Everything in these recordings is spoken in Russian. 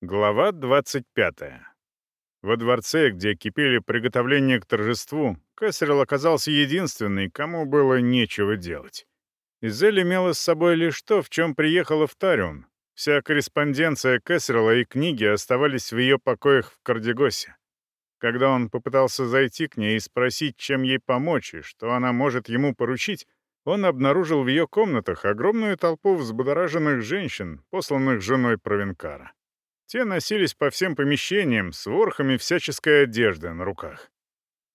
Глава 25. Во дворце, где кипели приготовления к торжеству, Кэссерилл оказался единственный, кому было нечего делать. Изель имела с собой лишь то, в чем приехала в Тарион. Вся корреспонденция Кэссерилла и книги оставались в ее покоях в Кардегосе. Когда он попытался зайти к ней и спросить, чем ей помочь и что она может ему поручить, он обнаружил в ее комнатах огромную толпу взбудораженных женщин, посланных женой Провенкара. Те носились по всем помещениям с ворохами всяческой одежды на руках.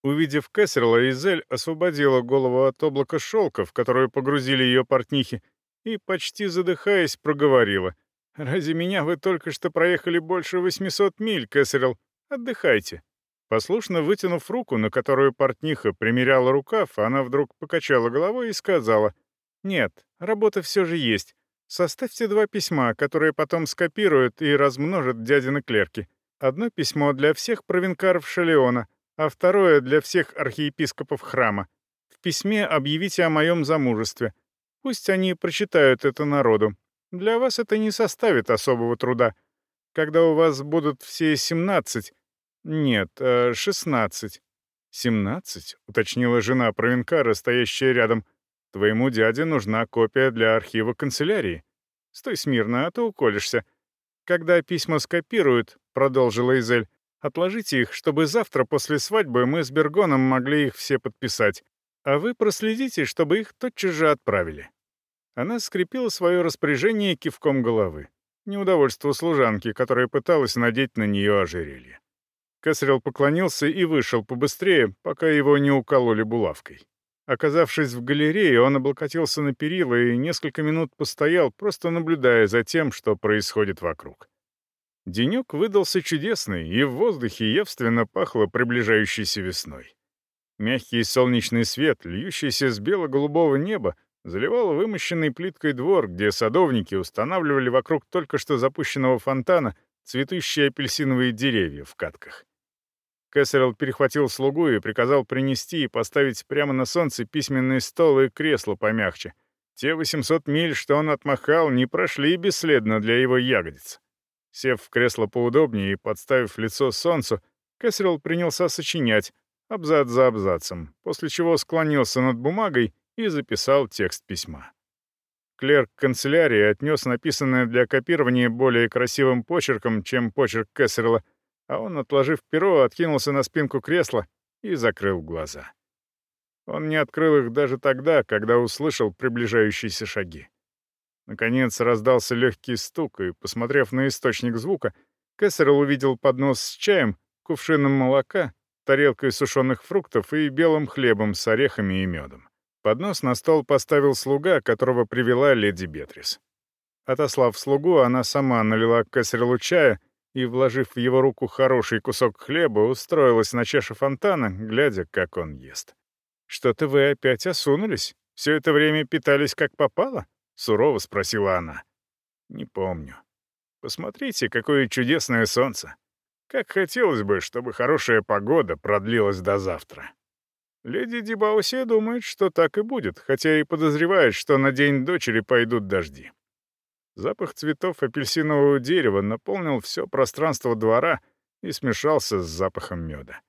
Увидев Кессерла, Изель освободила голову от облака шелка, в которую погрузили ее портнихи, и, почти задыхаясь, проговорила. «Ради меня вы только что проехали больше 800 миль, Кессерл. Отдыхайте». Послушно вытянув руку, на которую портниха примеряла рукав, она вдруг покачала головой и сказала. «Нет, работа все же есть. Составьте два письма, которые потом скопируют и размножат дядины клерки. Одно письмо для всех провинкаров Шалеона, а второе для всех архиепископов храма. В письме объявите о моем замужестве. Пусть они прочитают это народу. Для вас это не составит особого труда. Когда у вас будут все 17... Нет, 16. Э, 17, уточнила жена провинкара, стоящая рядом. Твоему дяде нужна копия для архива канцелярии. Стой смирно, а то уколешься. Когда письма скопируют, — продолжила Изель, — отложите их, чтобы завтра после свадьбы мы с Бергоном могли их все подписать. А вы проследите, чтобы их тотчас же отправили». Она скрепила свое распоряжение кивком головы. Неудовольство служанки, которая пыталась надеть на нее ожерелье. Кесарел поклонился и вышел побыстрее, пока его не укололи булавкой. Оказавшись в галерее, он облокотился на перила и несколько минут постоял, просто наблюдая за тем, что происходит вокруг. Денек выдался чудесный, и в воздухе явственно пахло приближающейся весной. Мягкий солнечный свет, льющийся с бело-голубого неба, заливал вымощенный плиткой двор, где садовники устанавливали вокруг только что запущенного фонтана цветущие апельсиновые деревья в катках. Кэссерилл перехватил слугу и приказал принести и поставить прямо на солнце письменный стол и кресло помягче. Те 800 миль, что он отмахал, не прошли бесследно для его ягодиц. Сев в кресло поудобнее и подставив лицо солнцу, Кэссерилл принялся сочинять, абзац за абзацем, после чего склонился над бумагой и записал текст письма. Клерк канцелярии отнес написанное для копирования более красивым почерком, чем почерк Кэссерилла, а он, отложив перо, откинулся на спинку кресла и закрыл глаза. Он не открыл их даже тогда, когда услышал приближающиеся шаги. Наконец раздался легкий стук, и, посмотрев на источник звука, Кессерл увидел поднос с чаем, кувшином молока, тарелкой сушеных фруктов и белым хлебом с орехами и медом. Поднос на стол поставил слуга, которого привела леди Бетрис. Отослав слугу, она сама налила Кессерлу чая и, вложив в его руку хороший кусок хлеба, устроилась на чаше фонтана, глядя, как он ест. «Что-то вы опять осунулись? Все это время питались как попало?» — сурово спросила она. «Не помню. Посмотрите, какое чудесное солнце. Как хотелось бы, чтобы хорошая погода продлилась до завтра». Леди Дибаусия думает, что так и будет, хотя и подозревает, что на день дочери пойдут дожди. Запах цветов апельсинового дерева наполнил все пространство двора и смешался с запахом меда.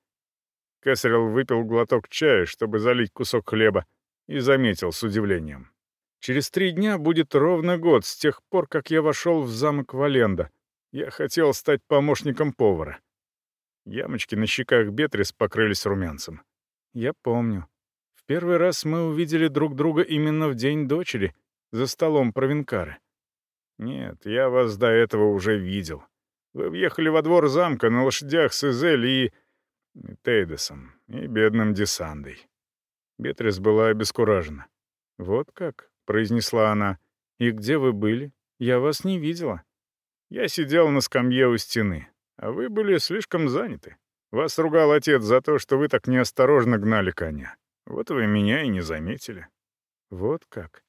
Кэссерилл выпил глоток чая, чтобы залить кусок хлеба, и заметил с удивлением. «Через три дня будет ровно год с тех пор, как я вошел в замок Валенда. Я хотел стать помощником повара». Ямочки на щеках Бетрис покрылись румянцем. «Я помню. В первый раз мы увидели друг друга именно в день дочери, за столом провинкары. «Нет, я вас до этого уже видел. Вы въехали во двор замка на лошадях с Изель и... Тейдесом, и бедным Десандой». Бетрис была обескуражена. «Вот как?» — произнесла она. «И где вы были? Я вас не видела». «Я сидел на скамье у стены, а вы были слишком заняты. Вас ругал отец за то, что вы так неосторожно гнали коня. Вот вы меня и не заметили». «Вот как?»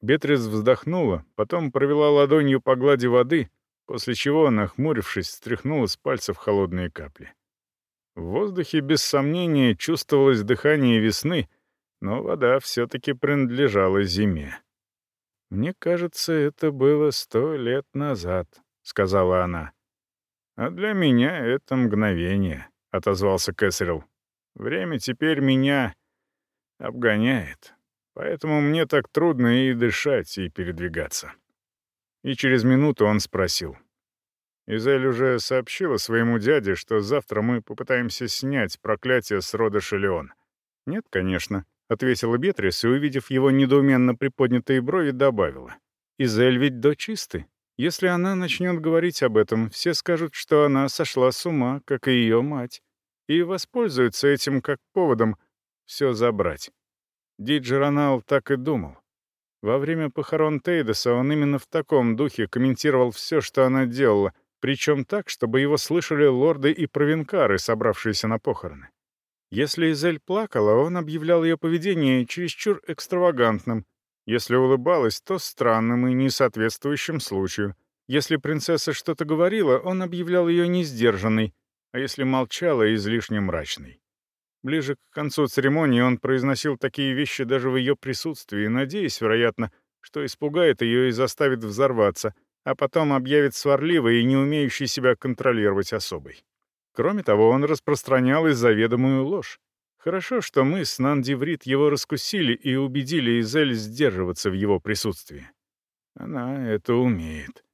Бетрис вздохнула, потом провела ладонью по глади воды, после чего, нахмурившись, стряхнула с пальцев холодные капли. В воздухе, без сомнения, чувствовалось дыхание весны, но вода все-таки принадлежала зиме. «Мне кажется, это было сто лет назад», — сказала она. «А для меня это мгновение», — отозвался Кэссерилл. «Время теперь меня обгоняет, поэтому мне так трудно и дышать, и передвигаться». И через минуту он спросил. Изель уже сообщила своему дяде, что завтра мы попытаемся снять проклятие с рода Шелеон. «Нет, конечно», — ответила Бетрис и, увидев его недоуменно приподнятые брови, добавила. «Изель ведь дочь чисты. Если она начнет говорить об этом, все скажут, что она сошла с ума, как и ее мать, и воспользуются этим как поводом все забрать. Диджеронал так и думал. Во время похорон Тейдеса он именно в таком духе комментировал все, что она делала, причем так, чтобы его слышали лорды и провинкары, собравшиеся на похороны. Если Изель плакала, он объявлял ее поведение чересчур экстравагантным, если улыбалась, то странным и несоответствующим случаю. Если принцесса что-то говорила, он объявлял ее несдержанной, а если молчала, излишне мрачной. Ближе к концу церемонии он произносил такие вещи даже в ее присутствии, надеясь, вероятно, что испугает ее и заставит взорваться, а потом объявит сварливой и не умеющей себя контролировать особой. Кроме того, он распространял и заведомую ложь. Хорошо, что мы с Нандиврит его раскусили и убедили Изель сдерживаться в его присутствии. Она это умеет.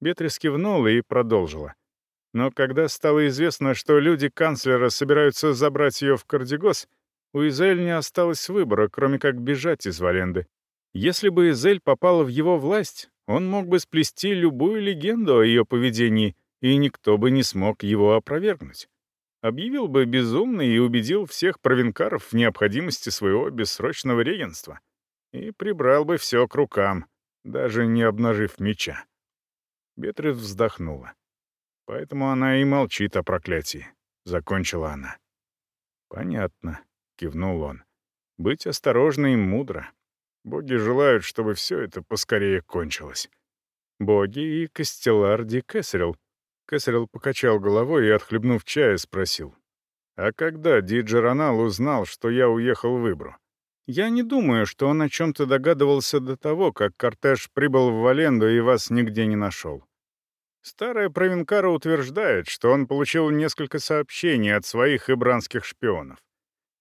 Бетрис кивнула и продолжила. Но когда стало известно, что люди канцлера собираются забрать ее в Кардигос, у Изель не осталось выбора, кроме как бежать из Валенды. Если бы Изель попала в его власть, он мог бы сплести любую легенду о ее поведении, и никто бы не смог его опровергнуть объявил бы безумный и убедил всех провинкаров в необходимости своего бессрочного регенства и прибрал бы все к рукам, даже не обнажив меча. Бетрис вздохнула. Поэтому она и молчит о проклятии, — закончила она. «Понятно», — кивнул он. «Быть осторожной и мудро. Боги желают, чтобы все это поскорее кончилось. Боги и Костелар Ди Кэссерилл, Кесарел покачал головой и, отхлебнув чая, спросил. «А когда Диджеронал узнал, что я уехал в Ибру?» «Я не думаю, что он о чем-то догадывался до того, как кортеж прибыл в Валенду и вас нигде не нашел. Старая провинкара утверждает, что он получил несколько сообщений от своих ибранских шпионов.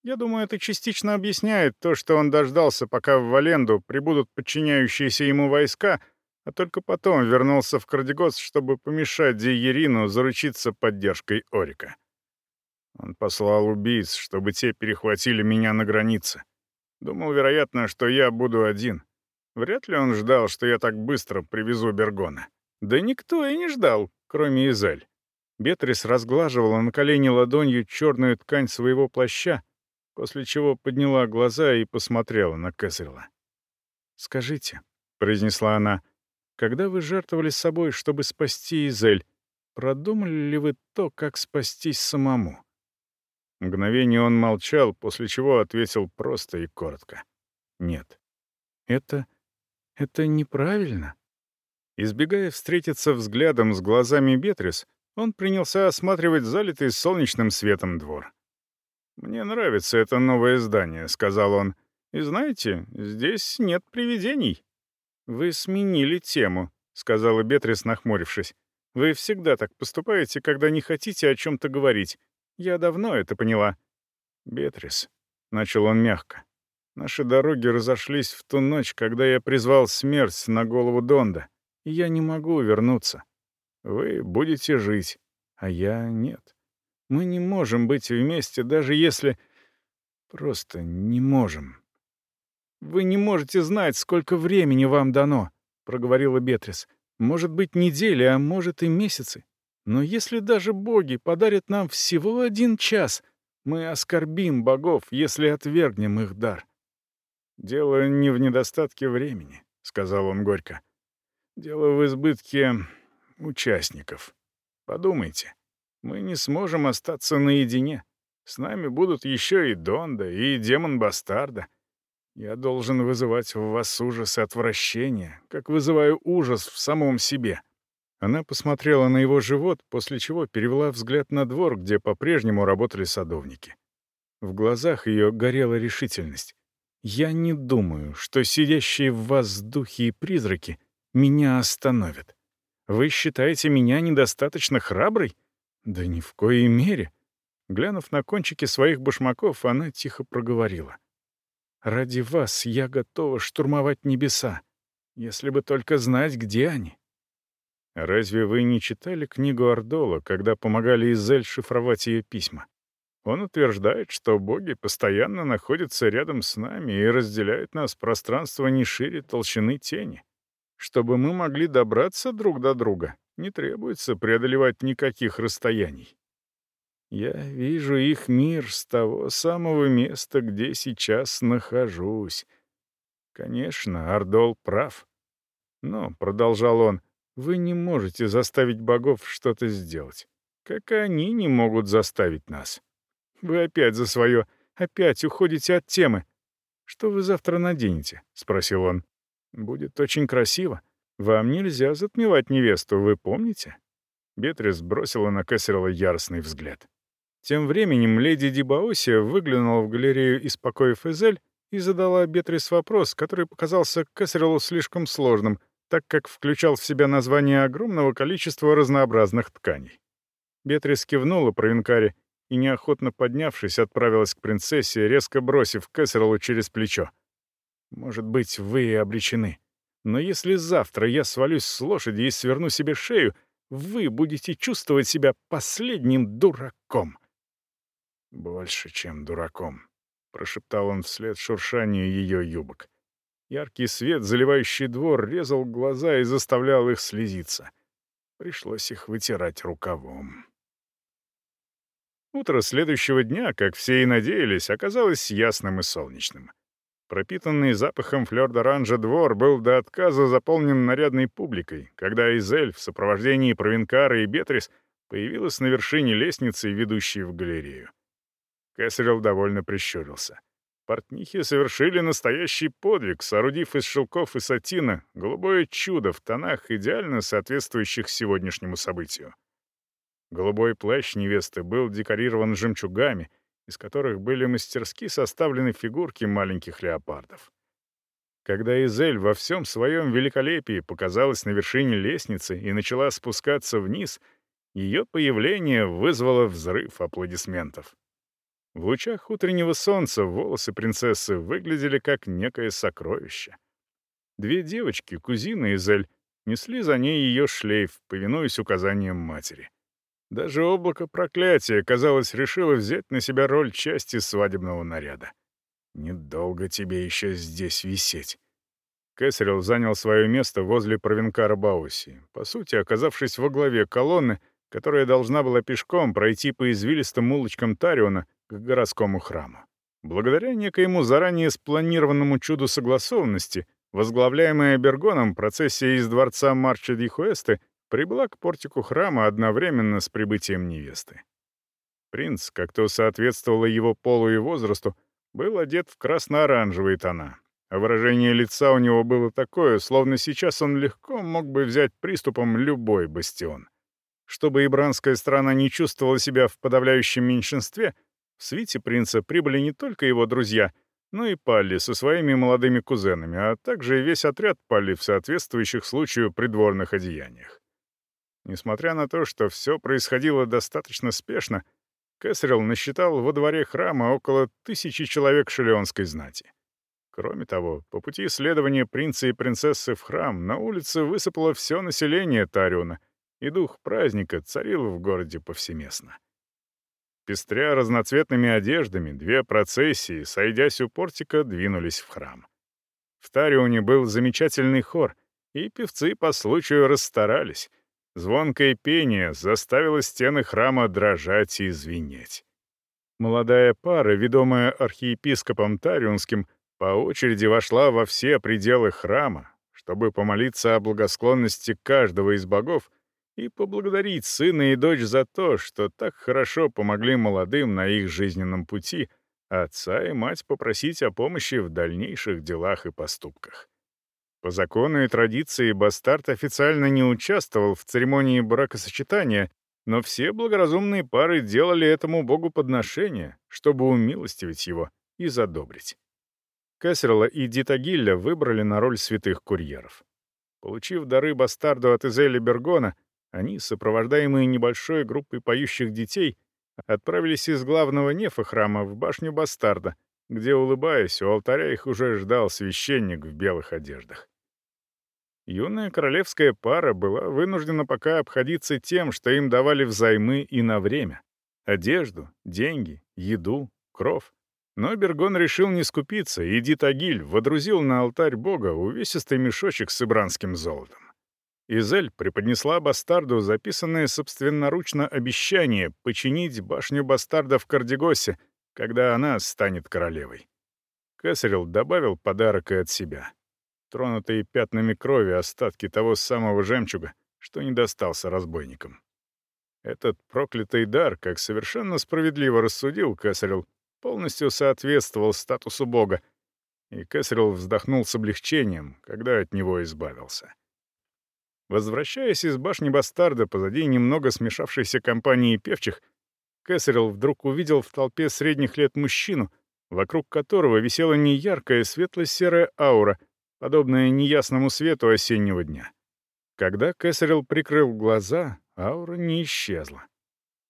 Я думаю, это частично объясняет то, что он дождался, пока в Валенду прибудут подчиняющиеся ему войска — а только потом вернулся в Кардегос, чтобы помешать Диерину заручиться поддержкой Орика. Он послал убийц, чтобы те перехватили меня на границе. Думал, вероятно, что я буду один. Вряд ли он ждал, что я так быстро привезу Бергона. Да никто и не ждал, кроме Изель. Бетрис разглаживала на колени ладонью черную ткань своего плаща, после чего подняла глаза и посмотрела на Кэссерла. «Скажите», — произнесла она, — когда вы жертвовали собой, чтобы спасти Изель, продумали ли вы то, как спастись самому?» Мгновение он молчал, после чего ответил просто и коротко. «Нет». «Это... это неправильно?» Избегая встретиться взглядом с глазами Бетрис, он принялся осматривать залитый солнечным светом двор. «Мне нравится это новое здание», — сказал он. «И знаете, здесь нет привидений». «Вы сменили тему», — сказала Бетрис, нахмурившись. «Вы всегда так поступаете, когда не хотите о чем-то говорить. Я давно это поняла». «Бетрис», — начал он мягко, — «наши дороги разошлись в ту ночь, когда я призвал смерть на голову Донда, я не могу вернуться. Вы будете жить, а я нет. Мы не можем быть вместе, даже если... Просто не можем». «Вы не можете знать, сколько времени вам дано», — проговорила Бетрис. «Может быть, недели, а может и месяцы. Но если даже боги подарят нам всего один час, мы оскорбим богов, если отвергнем их дар». «Дело не в недостатке времени», — сказал он горько. «Дело в избытке участников. Подумайте, мы не сможем остаться наедине. С нами будут еще и Донда, и демон Бастарда. Я должен вызывать в вас ужас и отвращение, как вызываю ужас в самом себе». Она посмотрела на его живот, после чего перевела взгляд на двор, где по-прежнему работали садовники. В глазах ее горела решительность. «Я не думаю, что сидящие в вас духи и призраки меня остановят. Вы считаете меня недостаточно храброй? Да ни в коей мере. Глянув на кончики своих башмаков, она тихо проговорила. «Ради вас я готова штурмовать небеса, если бы только знать, где они». «Разве вы не читали книгу Ордола, когда помогали Изель шифровать ее письма? Он утверждает, что боги постоянно находятся рядом с нами и разделяют нас пространство не шире толщины тени. Чтобы мы могли добраться друг до друга, не требуется преодолевать никаких расстояний. Я вижу их мир с того самого места, где сейчас нахожусь. Конечно, Ардол прав. Но, — продолжал он, — вы не можете заставить богов что-то сделать, как они не могут заставить нас. Вы опять за свое, опять уходите от темы. «Что вы завтра наденете?» — спросил он. «Будет очень красиво. Вам нельзя затмевать невесту, вы помните?» Бетрис бросила на Кессерла яростный взгляд. Тем временем леди Дибаосия выглянула в галерею из покоев Эзель и задала Бетрис вопрос, который показался Кессерлу слишком сложным, так как включал в себя название огромного количества разнообразных тканей. Бетрис кивнула про Винкаре и, неохотно поднявшись, отправилась к принцессе, резко бросив Кессерлу через плечо. «Может быть, вы и обречены. Но если завтра я свалюсь с лошади и сверну себе шею, вы будете чувствовать себя последним дураком». «Больше, чем дураком», — прошептал он вслед шуршанию ее юбок. Яркий свет, заливающий двор, резал глаза и заставлял их слезиться. Пришлось их вытирать рукавом. Утро следующего дня, как все и надеялись, оказалось ясным и солнечным. Пропитанный запахом флёр-д'оранжа двор был до отказа заполнен нарядной публикой, когда Изель в сопровождении Провинкара и Бетрис появилась на вершине лестницы, ведущей в галерею. Кэссерилл довольно прищурился. Портнихи совершили настоящий подвиг, соорудив из шелков и сатина голубое чудо в тонах, идеально соответствующих сегодняшнему событию. Голубой плащ невесты был декорирован жемчугами, из которых были мастерски составлены фигурки маленьких леопардов. Когда Изель во всем своем великолепии показалась на вершине лестницы и начала спускаться вниз, ее появление вызвало взрыв аплодисментов. В лучах утреннего солнца волосы принцессы выглядели как некое сокровище. Две девочки, кузины Изель, несли за ней ее шлейф, повинуясь указаниям матери. Даже облако проклятия, казалось, решило взять на себя роль части свадебного наряда. «Недолго тебе еще здесь висеть». Кэссерилл занял свое место возле провинкара Бауси, по сути, оказавшись во главе колонны, которая должна была пешком пройти по извилистым улочкам Тариона к городскому храму. Благодаря некоему заранее спланированному чуду согласованности, возглавляемая Бергоном процессия из дворца Марча Дихуэсты прибыла к портику храма одновременно с прибытием невесты. Принц, как то соответствовало его полу и возрасту, был одет в красно-оранжевые тона, а выражение лица у него было такое, словно сейчас он легко мог бы взять приступом любой бастион. Чтобы ибранская страна не чувствовала себя в подавляющем меньшинстве, в свите принца прибыли не только его друзья, но и Палли со своими молодыми кузенами, а также весь отряд Палли в соответствующих случаю придворных одеяниях. Несмотря на то, что все происходило достаточно спешно, Кэссерилл насчитал во дворе храма около тысячи человек шелеонской знати. Кроме того, по пути следования принца и принцессы в храм на улице высыпало все население Тариона, и дух праздника царил в городе повсеместно. Пестря разноцветными одеждами, две процессии, сойдясь у портика, двинулись в храм. В Тарионе был замечательный хор, и певцы по случаю расстарались — Звонкое пение заставило стены храма дрожать и звенеть. Молодая пара, ведомая архиепископом Тариунским, по очереди вошла во все пределы храма, чтобы помолиться о благосклонности каждого из богов и поблагодарить сына и дочь за то, что так хорошо помогли молодым на их жизненном пути, отца и мать попросить о помощи в дальнейших делах и поступках. По закону и традиции бастард официально не участвовал в церемонии бракосочетания, но все благоразумные пары делали этому богу подношение, чтобы умилостивить его и задобрить. Кассерла и Дитагилля выбрали на роль святых курьеров. Получив дары бастарду от Изели Бергона, они, сопровождаемые небольшой группой поющих детей, отправились из главного нефа храма в башню бастарда, где, улыбаясь, у алтаря их уже ждал священник в белых одеждах. Юная королевская пара была вынуждена пока обходиться тем, что им давали взаймы и на время. Одежду, деньги, еду, кров. Но Бергон решил не скупиться, и Дитагиль водрузил на алтарь бога увесистый мешочек с ибранским золотом. Изель преподнесла бастарду записанное собственноручно обещание починить башню бастарда в Кардегосе, когда она станет королевой. Кесарел добавил подарок и от себя. Тронутые пятнами крови остатки того самого жемчуга, что не достался разбойникам. Этот проклятый дар, как совершенно справедливо рассудил Кесарел, полностью соответствовал статусу бога, и Кесарел вздохнул с облегчением, когда от него избавился. Возвращаясь из башни Бастарда позади немного смешавшейся компании певчих, Кесарел вдруг увидел в толпе средних лет мужчину, вокруг которого висела неяркая светло-серая аура, подобная неясному свету осеннего дня. Когда Кесарел прикрыл глаза, аура не исчезла.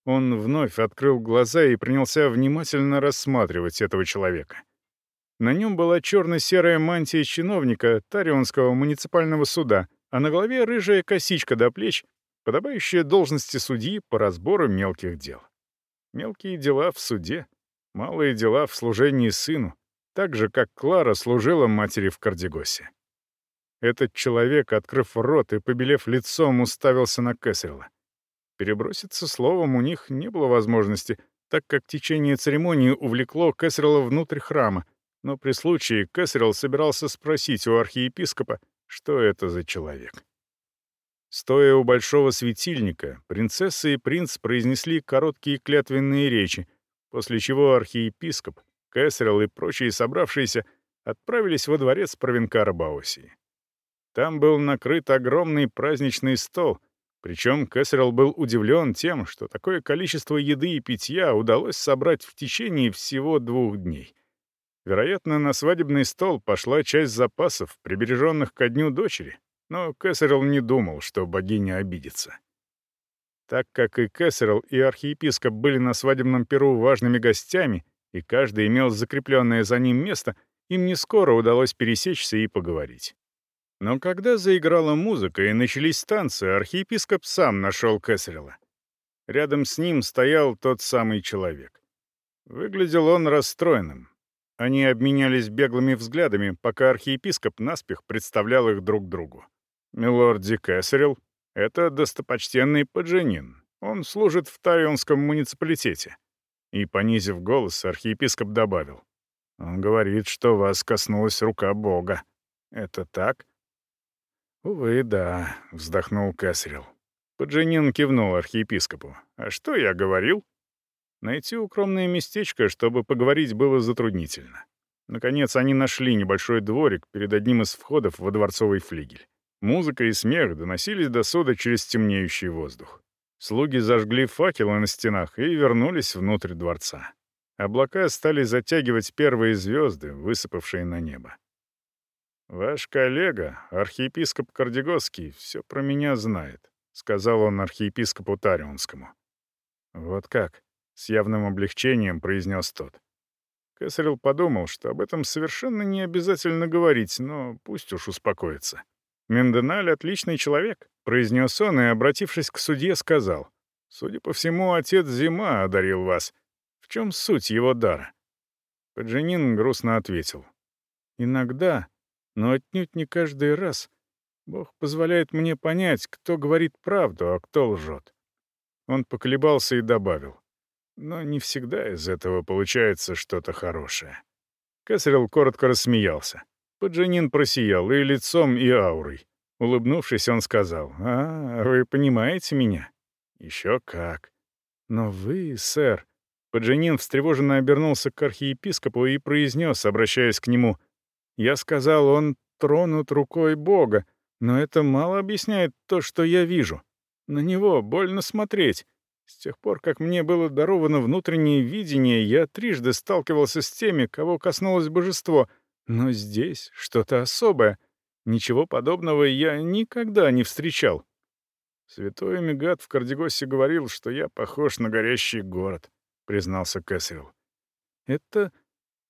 Он вновь открыл глаза и принялся внимательно рассматривать этого человека. На нем была черно-серая мантия чиновника Тарионского муниципального суда, а на голове рыжая косичка до плеч, подобающая должности судьи по разбору мелких дел. Мелкие дела в суде, малые дела в служении сыну, так же, как Клара служила матери в Кардегосе. Этот человек, открыв рот и побелев лицом, уставился на Кэссерла. Переброситься словом у них не было возможности, так как течение церемонии увлекло Кэссерла внутрь храма, но при случае Кэссерл собирался спросить у архиепископа, что это за человек. Стоя у большого светильника, принцесса и принц произнесли короткие клятвенные речи, после чего архиепископ, Кэссерл и прочие собравшиеся отправились во дворец провинкара Баосии. Там был накрыт огромный праздничный стол — причем Кэссерилл был удивлен тем, что такое количество еды и питья удалось собрать в течение всего двух дней. Вероятно, на свадебный стол пошла часть запасов, прибереженных ко дню дочери, но Кэссерилл не думал, что богиня обидится. Так как и Кэссерилл, и архиепископ были на свадебном перу важными гостями, и каждый имел закрепленное за ним место, им не скоро удалось пересечься и поговорить. Но когда заиграла музыка и начались танцы, архиепископ сам нашел Кэссерилла. Рядом с ним стоял тот самый человек. Выглядел он расстроенным. Они обменялись беглыми взглядами, пока архиепископ наспех представлял их друг другу. «Милорд Ди Кэссерилл — это достопочтенный подженин. Он служит в Тарионском муниципалитете». И, понизив голос, архиепископ добавил. «Он говорит, что вас коснулась рука Бога. Это так?» «Увы, да», — вздохнул Кэссерилл. Поджинин кивнул архиепископу. «А что я говорил?» Найти укромное местечко, чтобы поговорить, было затруднительно. Наконец, они нашли небольшой дворик перед одним из входов во дворцовый флигель. Музыка и смех доносились до суда через темнеющий воздух. Слуги зажгли факелы на стенах и вернулись внутрь дворца. Облака стали затягивать первые звезды, высыпавшие на небо. «Ваш коллега, архиепископ Кардегосский, все про меня знает», — сказал он архиепископу Тарионскому. «Вот как?» — с явным облегчением произнес тот. Кесарел подумал, что об этом совершенно не обязательно говорить, но пусть уж успокоится. «Менденаль — отличный человек», — произнес он и, обратившись к судье, сказал. «Судя по всему, отец Зима одарил вас. В чем суть его дара?» Поджинин грустно ответил. «Иногда но отнюдь не каждый раз Бог позволяет мне понять, кто говорит правду, а кто лжет. Он поколебался и добавил. Но не всегда из этого получается что-то хорошее. Кесарел коротко рассмеялся. Поджанин просиял и лицом, и аурой. Улыбнувшись, он сказал, «А, вы понимаете меня?» «Еще как». «Но вы, сэр...» Поджанин встревоженно обернулся к архиепископу и произнес, обращаясь к нему, я сказал, он тронут рукой Бога, но это мало объясняет то, что я вижу. На него больно смотреть. С тех пор, как мне было даровано внутреннее видение, я трижды сталкивался с теми, кого коснулось божество, но здесь что-то особое. Ничего подобного я никогда не встречал. Святой Мегат в Кардегосе говорил, что я похож на горящий город, признался Кэссерилл. Это...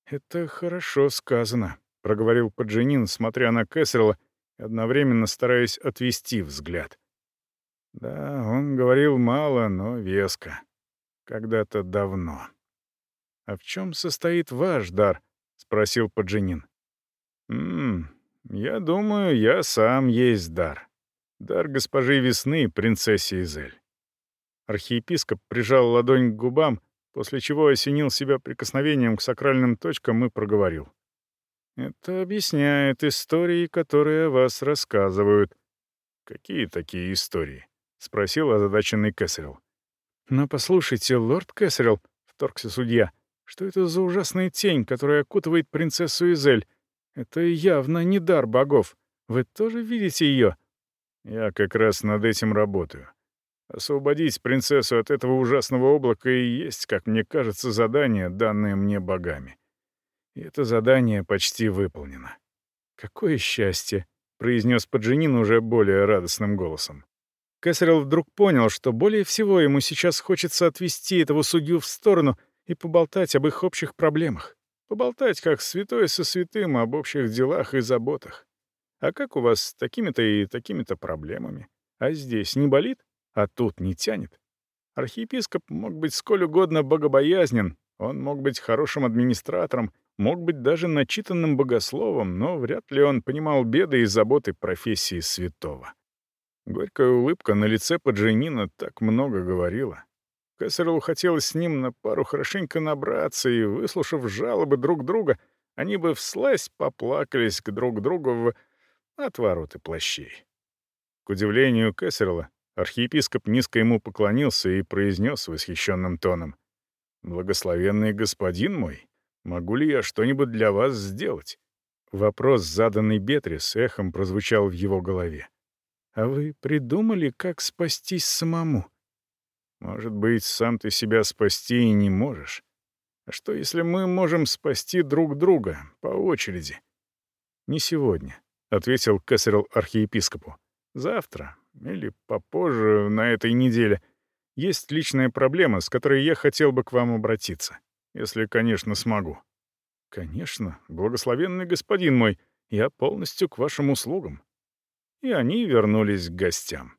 это хорошо сказано, проговорил Поджинин, смотря на Кэссерилла одновременно стараясь отвести взгляд. Да, он говорил мало, но веско. Когда-то давно. «А в чем состоит ваш дар?» — спросил Поджинин. «Ммм, я думаю, я сам есть дар. Дар госпожи Весны, принцессе Изель». Архиепископ прижал ладонь к губам, после чего осенил себя прикосновением к сакральным точкам и проговорил. «Это объясняет истории, которые о вас рассказывают». «Какие такие истории?» — спросил озадаченный Кэссерилл. «Но послушайте, лорд Кэссерилл», — вторгся судья, — что это за ужасная тень, которая окутывает принцессу Изель? Это явно не дар богов. Вы тоже видите ее?» «Я как раз над этим работаю. Освободить принцессу от этого ужасного облака и есть, как мне кажется, задание, данное мне богами. И это задание почти выполнено. «Какое счастье!» — произнес Поджинин уже более радостным голосом. Кэссерилл вдруг понял, что более всего ему сейчас хочется отвести этого судью в сторону — и поболтать об их общих проблемах. Поболтать, как святой со святым, об общих делах и заботах. А как у вас с такими-то и такими-то проблемами? А здесь не болит, а тут не тянет? Архиепископ мог быть сколь угодно богобоязнен, он мог быть хорошим администратором, мог быть даже начитанным богословом, но вряд ли он понимал беды и заботы профессии святого. Горькая улыбка на лице Поджинина так много говорила. Кэссерлу хотелось с ним на пару хорошенько набраться, и, выслушав жалобы друг друга, они бы всласть поплакались к друг другу в отвороты плащей. К удивлению Кэссерла, архиепископ низко ему поклонился и произнес восхищенным тоном. «Благословенный господин мой, могу ли я что-нибудь для вас сделать?» Вопрос, заданный Бетрис, эхом прозвучал в его голове. «А вы придумали, как спастись самому?» Может быть, сам ты себя спасти и не можешь? А что, если мы можем спасти друг друга по очереди? Не сегодня, — ответил Кесарел архиепископу. Завтра или попозже на этой неделе есть личная проблема, с которой я хотел бы к вам обратиться, если, конечно, смогу. Конечно, благословенный господин мой, я полностью к вашим услугам. И они вернулись к гостям.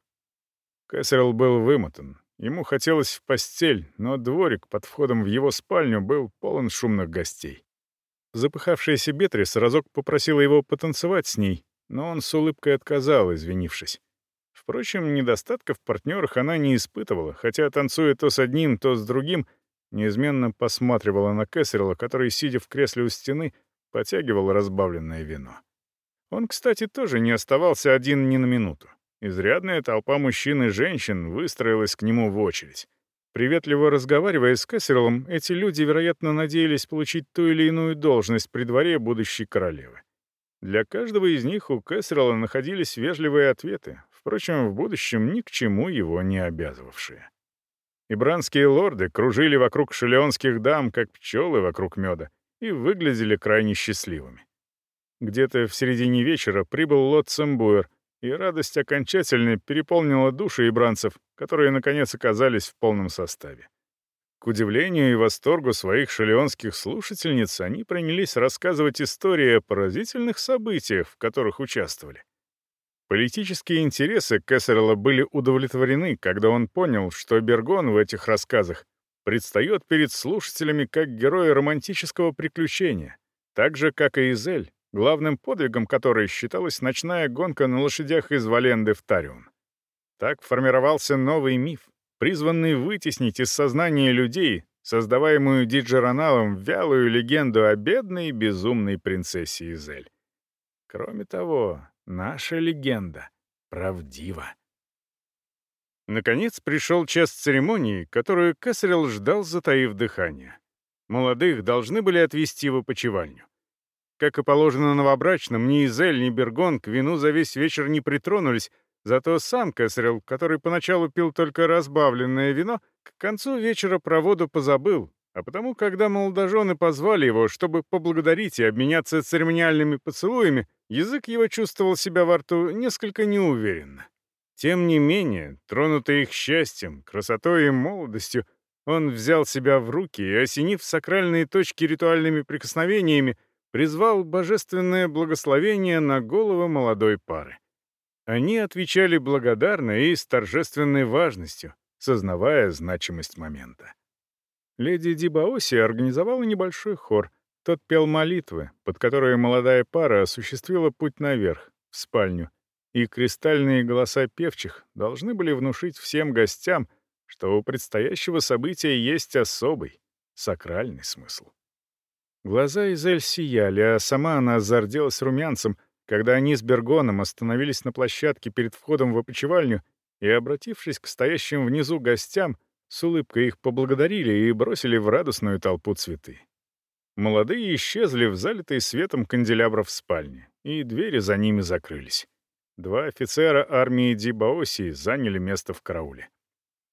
Кэссерл был вымотан, Ему хотелось в постель, но дворик под входом в его спальню был полон шумных гостей. Запыхавшаяся Бетрис разок попросила его потанцевать с ней, но он с улыбкой отказал, извинившись. Впрочем, недостатков в партнерах она не испытывала, хотя, танцуя то с одним, то с другим, неизменно посматривала на Кэссерла, который, сидя в кресле у стены, потягивал разбавленное вино. Он, кстати, тоже не оставался один ни на минуту. Изрядная толпа мужчин и женщин выстроилась к нему в очередь. Приветливо разговаривая с Кэссерлом, эти люди, вероятно, надеялись получить ту или иную должность при дворе будущей королевы. Для каждого из них у Кэссерла находились вежливые ответы, впрочем, в будущем ни к чему его не обязывавшие. Ибранские лорды кружили вокруг шелеонских дам, как пчелы вокруг меда, и выглядели крайне счастливыми. Где-то в середине вечера прибыл лот Сэмбуэр, и радость окончательно переполнила души ибранцев, которые, наконец, оказались в полном составе. К удивлению и восторгу своих шалеонских слушательниц, они принялись рассказывать истории о поразительных событиях, в которых участвовали. Политические интересы Кессерла были удовлетворены, когда он понял, что Бергон в этих рассказах предстает перед слушателями как герой романтического приключения, так же, как и Изель, главным подвигом которой считалась ночная гонка на лошадях из Валенды в Тариум. Так формировался новый миф, призванный вытеснить из сознания людей, создаваемую Диджероналом, вялую легенду о бедной безумной принцессе Изель. Кроме того, наша легенда правдива. Наконец пришел час церемонии, которую Кесарел ждал, затаив дыхание. Молодых должны были отвезти в опочивальню. Как и положено новобрачным, ни Изель, ни Бергон к вину за весь вечер не притронулись, зато сам Кэссерилл, который поначалу пил только разбавленное вино, к концу вечера про воду позабыл А потому, когда молодожены позвали его, чтобы поблагодарить и обменяться церемониальными поцелуями, язык его чувствовал себя во рту несколько неуверенно. Тем не менее, тронутый их счастьем, красотой и молодостью, он взял себя в руки и, осенив сакральные точки ритуальными прикосновениями, призвал божественное благословение на головы молодой пары. Они отвечали благодарно и с торжественной важностью, сознавая значимость момента. Леди Дибаоси организовала небольшой хор. Тот пел молитвы, под которые молодая пара осуществила путь наверх, в спальню, и кристальные голоса певчих должны были внушить всем гостям, что у предстоящего события есть особый, сакральный смысл. Глаза Изель сияли, а сама она зарделась румянцем, когда они с Бергоном остановились на площадке перед входом в опочивальню и, обратившись к стоящим внизу гостям, с улыбкой их поблагодарили и бросили в радостную толпу цветы. Молодые исчезли в залитой светом канделябров спальне, и двери за ними закрылись. Два офицера армии Дибаоси заняли место в карауле.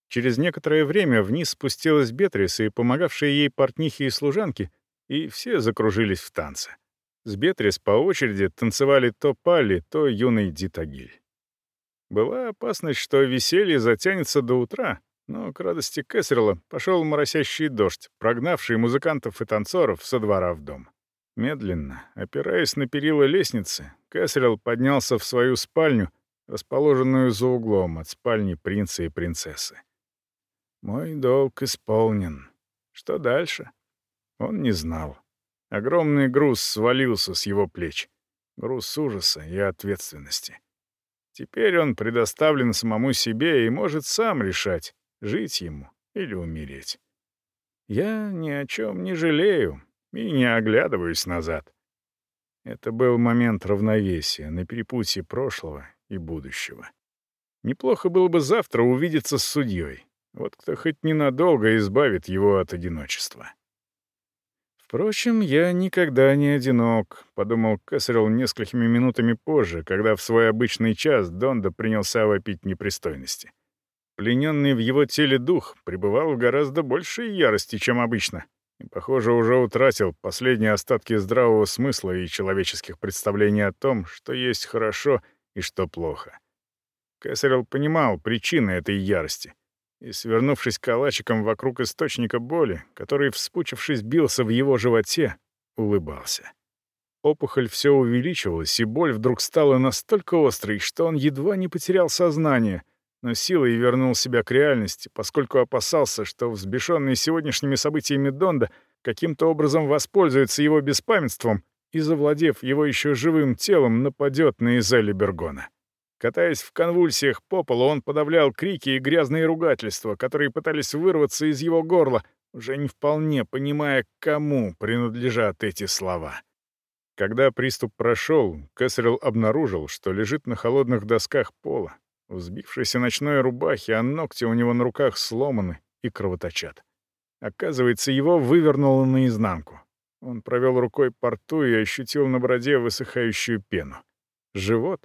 Через некоторое время вниз спустилась Бетрис и помогавшие ей портнихи и служанки, и все закружились в танце. С Бетрис по очереди танцевали то Пали, то юный Дитагиль. Была опасность, что веселье затянется до утра, но к радости Кэссерла пошел моросящий дождь, прогнавший музыкантов и танцоров со двора в дом. Медленно, опираясь на перила лестницы, Кэссерилл поднялся в свою спальню, расположенную за углом от спальни принца и принцессы. «Мой долг исполнен. Что дальше?» Он не знал. Огромный груз свалился с его плеч. Груз ужаса и ответственности. Теперь он предоставлен самому себе и может сам решать, жить ему или умереть. Я ни о чем не жалею и не оглядываюсь назад. Это был момент равновесия на перепутье прошлого и будущего. Неплохо было бы завтра увидеться с судьей. Вот кто хоть ненадолго избавит его от одиночества. «Впрочем, я никогда не одинок», — подумал Кэссерилл несколькими минутами позже, когда в свой обычный час Донда принялся вопить непристойности. Плененный в его теле дух пребывал в гораздо большей ярости, чем обычно, и, похоже, уже утратил последние остатки здравого смысла и человеческих представлений о том, что есть хорошо и что плохо. Кэссерилл понимал причины этой ярости, и, свернувшись калачиком вокруг источника боли, который, вспучившись, бился в его животе, улыбался. Опухоль все увеличивалась, и боль вдруг стала настолько острой, что он едва не потерял сознание — но силой вернул себя к реальности, поскольку опасался, что взбешенный сегодняшними событиями Донда каким-то образом воспользуется его беспамятством и, завладев его еще живым телом, нападет на Изели Бергона. Катаясь в конвульсиях по полу, он подавлял крики и грязные ругательства, которые пытались вырваться из его горла, уже не вполне понимая, кому принадлежат эти слова. Когда приступ прошел, Кэссерилл обнаружил, что лежит на холодных досках пола, в сбившейся ночной рубахе, а ногти у него на руках сломаны и кровоточат. Оказывается, его вывернуло наизнанку. Он провел рукой по рту и ощутил на бороде высыхающую пену. Живот,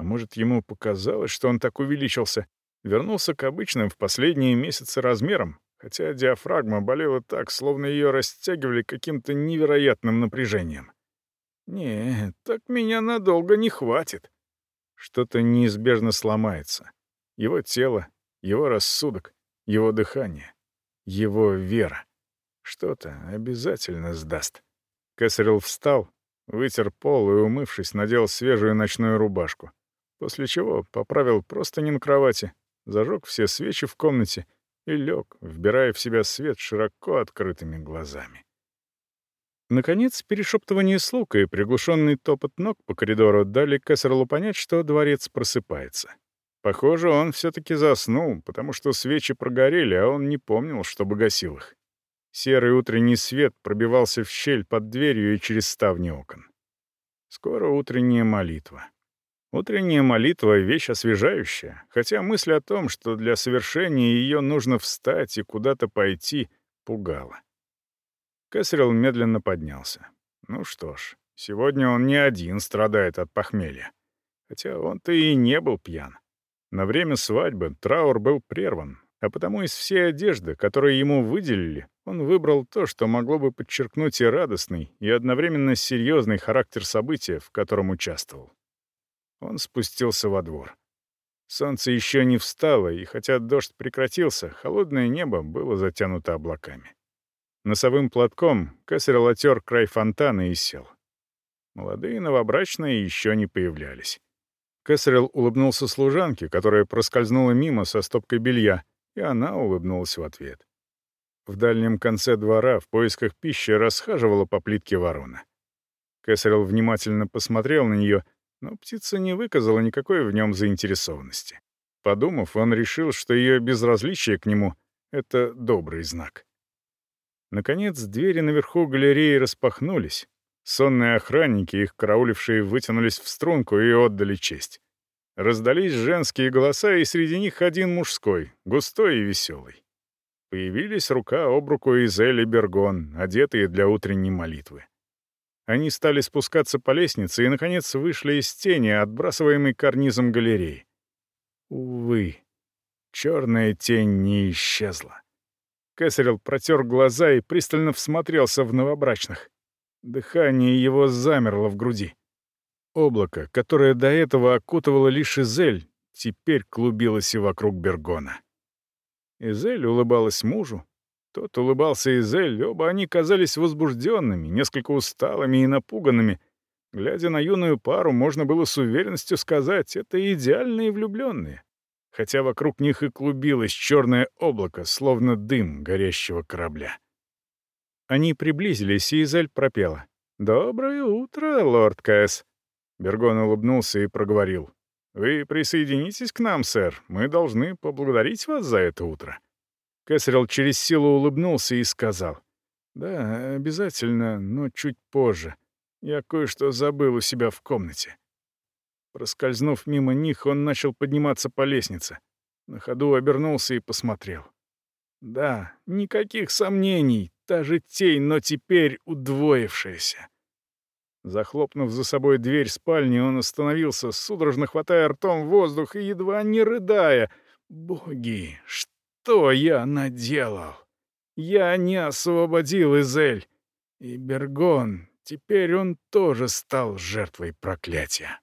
а может, ему показалось, что он так увеличился, вернулся к обычным в последние месяцы размерам, хотя диафрагма болела так, словно ее растягивали каким-то невероятным напряжением. «Нет, так меня надолго не хватит», что-то неизбежно сломается. Его тело, его рассудок, его дыхание, его вера. Что-то обязательно сдаст. Кесарел встал, вытер пол и, умывшись, надел свежую ночную рубашку. После чего поправил простыни на кровати, зажег все свечи в комнате и лег, вбирая в себя свет широко открытыми глазами. Наконец, перешептывание слуг и приглушенный топот ног по коридору дали Кессерлу понять, что дворец просыпается. Похоже, он все-таки заснул, потому что свечи прогорели, а он не помнил, чтобы гасил их. Серый утренний свет пробивался в щель под дверью и через ставни окон. Скоро утренняя молитва. Утренняя молитва — вещь освежающая, хотя мысль о том, что для совершения ее нужно встать и куда-то пойти, пугала. Кэссерилл медленно поднялся. Ну что ж, сегодня он не один страдает от похмелья. Хотя он-то и не был пьян. На время свадьбы траур был прерван, А потому из всей одежды, которую ему выделили, он выбрал то, что могло бы подчеркнуть и радостный, и одновременно серьезный характер события, в котором участвовал. Он спустился во двор. Солнце еще не встало, и хотя дождь прекратился, холодное небо было затянуто облаками. Носовым платком Кесарел отер край фонтана и сел. Молодые новобрачные еще не появлялись. Кесарел улыбнулся служанке, которая проскользнула мимо со стопкой белья, и она улыбнулась в ответ. В дальнем конце двора в поисках пищи расхаживала по плитке ворона. Кесарел внимательно посмотрел на нее, но птица не выказала никакой в нем заинтересованности. Подумав, он решил, что ее безразличие к нему — это добрый знак. Наконец, двери наверху галереи распахнулись. Сонные охранники, их караулившие, вытянулись в струнку и отдали честь. Раздались женские голоса, и среди них один мужской, густой и веселый. Появились рука об руку Изель и Бергон, одетые для утренней молитвы. Они стали спускаться по лестнице и, наконец, вышли из тени, отбрасываемой карнизом галереи. Увы, черная тень не исчезла. Кесарел протер глаза и пристально всмотрелся в новобрачных. Дыхание его замерло в груди. Облако, которое до этого окутывало лишь Изель, теперь клубилось и вокруг Бергона. Изель улыбалась мужу. Тот улыбался Изель, оба они казались возбужденными, несколько усталыми и напуганными. Глядя на юную пару, можно было с уверенностью сказать, это идеальные влюбленные. Хотя вокруг них и клубилось черное облако, словно дым горящего корабля. Они приблизились, и Изель пропела. «Доброе утро, лорд Кэс». Бергон улыбнулся и проговорил. «Вы присоединитесь к нам, сэр. Мы должны поблагодарить вас за это утро». Кэссерилл через силу улыбнулся и сказал. «Да, обязательно, но чуть позже. Я кое-что забыл у себя в комнате». Проскользнув мимо них, он начал подниматься по лестнице. На ходу обернулся и посмотрел. Да, никаких сомнений, та же тень, но теперь удвоившаяся. Захлопнув за собой дверь спальни, он остановился, судорожно хватая ртом воздух и едва не рыдая. «Боги, что я наделал? Я не освободил Изель. И Бергон, теперь он тоже стал жертвой проклятия».